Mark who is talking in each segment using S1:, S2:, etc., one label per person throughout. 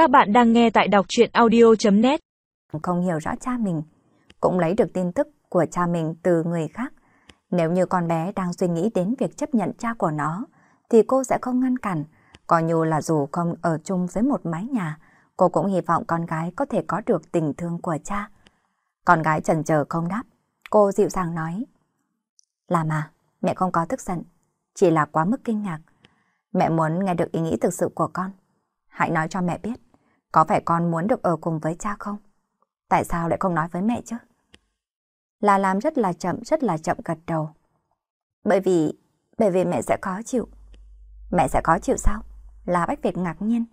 S1: Các bạn đang nghe tại đọc chuyện audio.net
S2: Không hiểu rõ cha mình, cũng lấy được tin tức của cha mình từ người khác. Nếu như con bé đang suy nghĩ đến việc chấp nhận cha của nó, thì cô sẽ không ngăn cản. Coi như là dù không ở chung dưới một mái nhà, cô cũng hy vọng con gái có thể có được tình thương của cha. Con gái chần chờ không đáp, cô dịu dàng nói. Là mà, mẹ không có tức giận, chỉ là quá mức kinh ngạc. Mẹ muốn nghe được ý nghĩ thực sự của con. Hãy nói cho mẹ biết, có phải con muốn được ở cùng với cha không? Tại sao lại không nói với mẹ chứ? Là làm rất là chậm, rất là chậm gật đầu. Bởi vì, bởi vì mẹ sẽ khó chịu. Mẹ sẽ khó chịu sao? Là Bách Việt ngạc nhiên.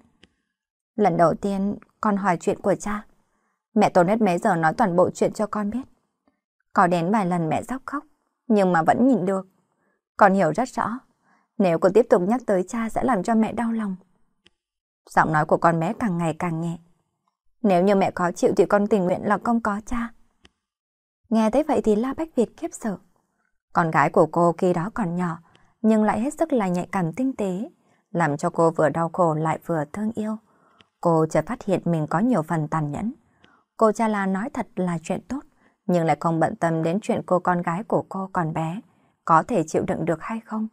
S2: Lần đầu tiên con hỏi chuyện của cha. Mẹ tốn hết mấy giờ nói toàn bộ chuyện cho con biết. Có đến vài lần mẹ sắp khóc, nhưng mà vẫn nhìn được. Con hiểu rất rõ, nếu cô tiếp tục nhắc tới cha sẽ làm cho mẹ đau lòng. Giọng nói của con bé càng ngày càng nhẹ. Nếu như mẹ khó chịu thì con tình nguyện là con có cha. Nghe thấy vậy thì La Bách Việt khiếp sợ. Con gái của cô khi đó còn nhỏ, nhưng lại hết sức là nhạy cảm tinh tế, làm cho cô vừa đau khổ lại vừa thương yêu. Cô chợt phát hiện mình có nhiều phần tàn nhẫn. Cô cha la nói thật là chuyện tốt, nhưng lại không bận tâm đến chuyện cô con gái của cô còn bé, có thể chịu đựng được hay không.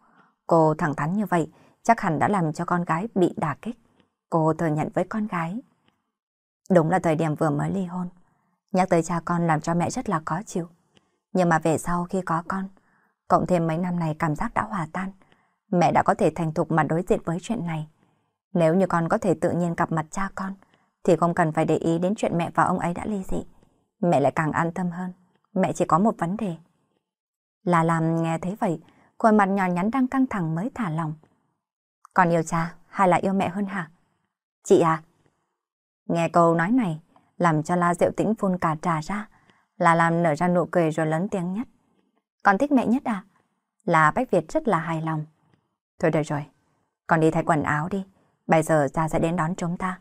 S2: Cô thẳng thắn như vậy, chắc hẳn đã làm cho con gái bị đả kích. Cô thừa nhận với con gái. Đúng là thời điểm vừa mới ly hôn. Nhắc tới cha con làm cho mẹ rất là khó chịu. Nhưng mà về sau khi có con, cộng thêm mấy năm này cảm giác đã hòa tan, mẹ đã có thể thành thục mà đối diện với chuyện này. Nếu như con có thể tự nhiên gặp mặt cha con, thì không cần phải để ý đến chuyện mẹ và ông ấy đã ly dị. Mẹ lại càng an tâm hơn. Mẹ chỉ có một vấn đề. Là làm nghe thấy vậy, khuôn mặt nhỏ nhắn đang căng thẳng mới thả lòng. Còn yêu cha hay là yêu mẹ hơn hả? Chị à? Nghe câu nói này, làm cho La Diệu Tĩnh phun cả trà ra, là làm nở ra nụ cười rồi lớn tiếng nhất. Con thích mẹ nhất à? Là Bách Việt rất là hài lòng. Thôi được rồi, con đi thay quần áo đi, bây giờ cha sẽ đến đón chúng ta.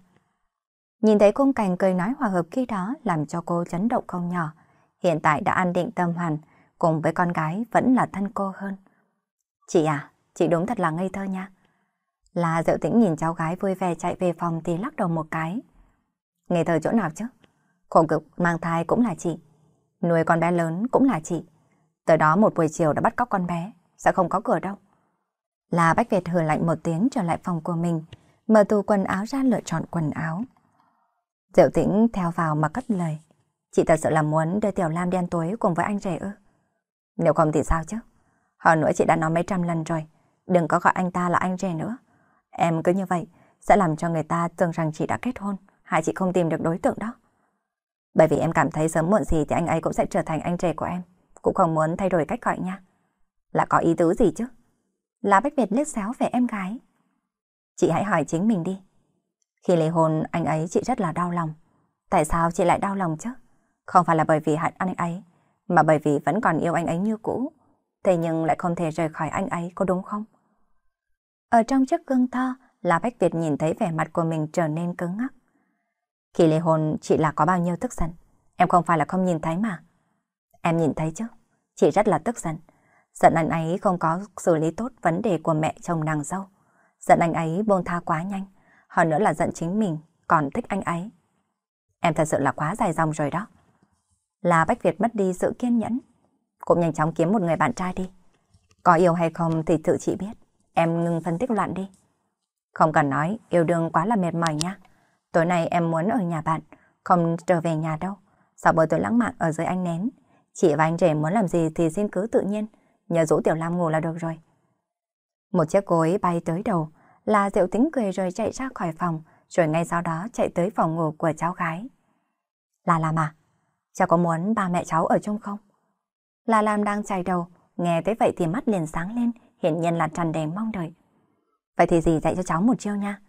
S2: Nhìn thấy khung cảnh cười nói hòa hợp khi đó làm cho cô chấn động không nhỏ. Hiện tại đã an định tâm hoàn, cùng với con gái vẫn là thân cô hơn. Chị à, chị đúng thật là ngây thơ nha. Là Diệu Tĩnh nhìn cháu gái vui vẻ chạy về phòng thì lắc đầu một cái. Ngây thờ chỗ nào chứ? Khổ cực mang thai cũng là chị. Nuôi con bé lớn cũng là chị. Tới đó một buổi chiều đã bắt cóc con bé, sẽ không có cửa đâu. Là Bách Việt hừ lạnh một tiếng trở lại phòng của mình, mở tủ quần áo ra lựa chọn quần áo. Diệu Tĩnh theo vào mà cất lời. Chị thật sự là muốn đưa Tiểu Lam đen tối cùng với anh rể ư? Nếu không thì sao chứ? Hơn nữa chị đã nói mấy trăm lần rồi, đừng có gọi anh ta là anh rể nữa. Em cứ như vậy, sẽ làm cho người ta tưởng rằng chị đã kết hôn, hại chị không tìm được đối tượng đó. Bởi vì em cảm thấy sớm muộn gì thì anh ấy cũng sẽ trở thành anh rể của em, cũng không muốn thay đổi cách gọi nha. Là có ý tứ gì chứ? Là Bách Việt liếc xéo về em gái. Chị hãy hỏi chính mình đi. Khi ly hôn, anh ấy chị rất là đau lòng. Tại sao chị lại đau lòng chứ? Không phải là bởi vì hận anh ấy, mà bởi vì vẫn còn yêu anh ấy như cũ. Thế nhưng lại không thể rời khỏi anh ấy, có đúng không? Ở trong chiếc gương to, là Bách Việt nhìn thấy vẻ mặt của mình trở nên cứng ngắc. Khi ly hôn, chị là có bao nhiêu tức giận? Em không phải là không nhìn thấy mà. Em nhìn thấy chứ, chị rất là tức giận. Giận anh ấy không có xử lý tốt vấn đề của mẹ chồng nàng dâu. Giận anh ấy buông tha quá nhanh. Hơn nữa là giận chính mình, còn thích anh ấy. Em thật sự là quá dài dòng rồi đó. Là Bách Việt mất đi sự kiên nhẫn. Cũng nhanh chóng kiếm một người bạn trai đi. Có yêu hay không thì tự chị biết. Em ngừng phân tích loạn đi. Không cần nói, yêu đương quá là mệt mỏi nha. Tối nay em muốn ở nhà bạn, không trở về nhà đâu. Sau bữa tối lãng mạn ở dưới anh nén. Chị và anh rể muốn làm gì thì xin cứ tự nhiên. Nhờ rủ Tiểu Lam ngủ là được rồi. Một chiếc cối bay tới đầu, là Diệu Tính cười rồi chạy ra khỏi phòng, rồi ngay sau đó chạy tới phòng ngủ của cháu gái. Là làm à? Cháu có muốn ba mẹ cháu ở chung không? Là làm đang chạy đầu, nghe tới vậy thì mắt liền sáng lên, hiện nhiên là tràn đầy mong đợi. Vậy thì gì dạy cho cháu một chiêu nha.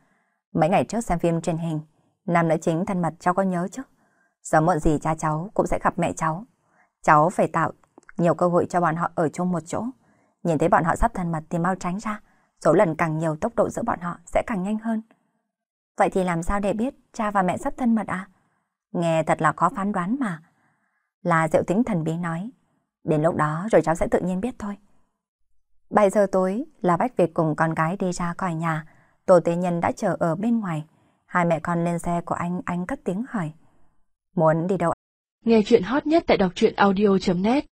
S2: Mấy ngày trước xem phim truyền hình, nam nữ chính thân mật cháu có nhớ chứ? Giờ muộn gì cha cháu cũng sẽ gặp mẹ cháu. Cháu phải tạo nhiều cơ hội cho bọn họ ở chung một chỗ. Nhìn thấy bọn họ sắp thân mật thì mau tránh ra. Số lần càng nhiều tốc độ giữa bọn họ sẽ càng nhanh hơn. Vậy thì làm sao để biết cha và mẹ sắp thân mật à? Nghe thật là khó phán đoán mà. Là diệu tĩnh thần bí nói. Đến lúc đó rồi cháu sẽ tự nhiên biết thôi. 7 giờ tối là Bách Việt cùng con gái đi ra khỏi nhà. Tổ tế nhân đã chờ ở bên ngoài. Hai mẹ con lên xe của anh, anh cất tiếng hỏi. Muốn đi đâu?
S1: Nghe chuyện hot nhất tại đọc truyện audio.net